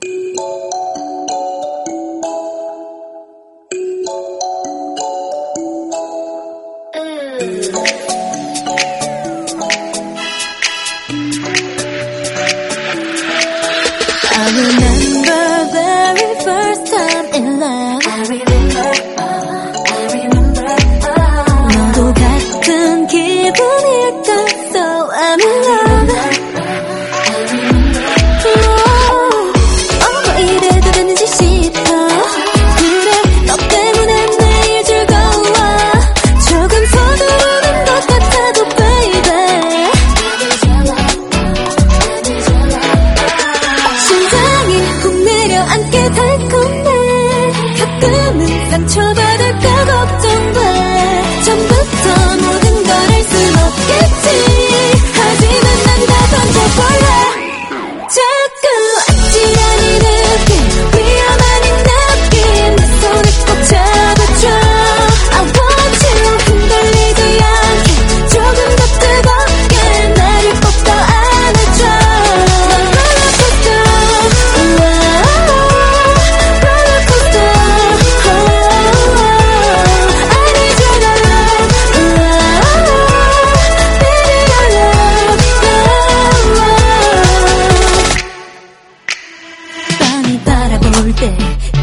I remember 吉他。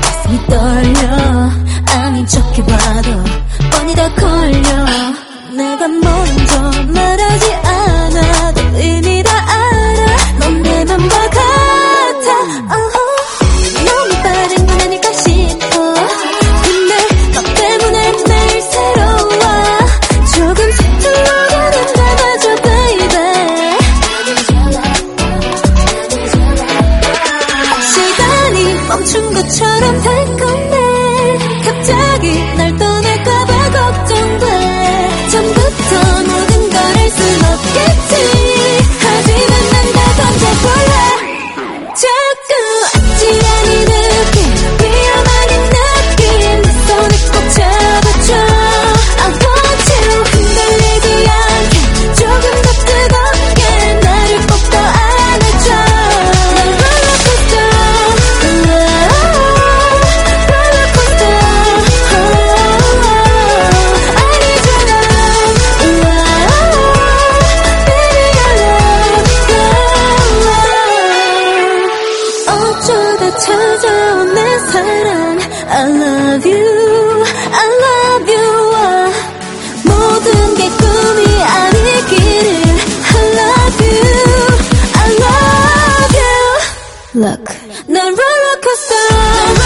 가슴이 떨려. 아닌 척해봐도 뻔히 다 걸려. 내가 뭐 멈춘 것처럼 될 건데 갑자기 날 look. The roller coaster.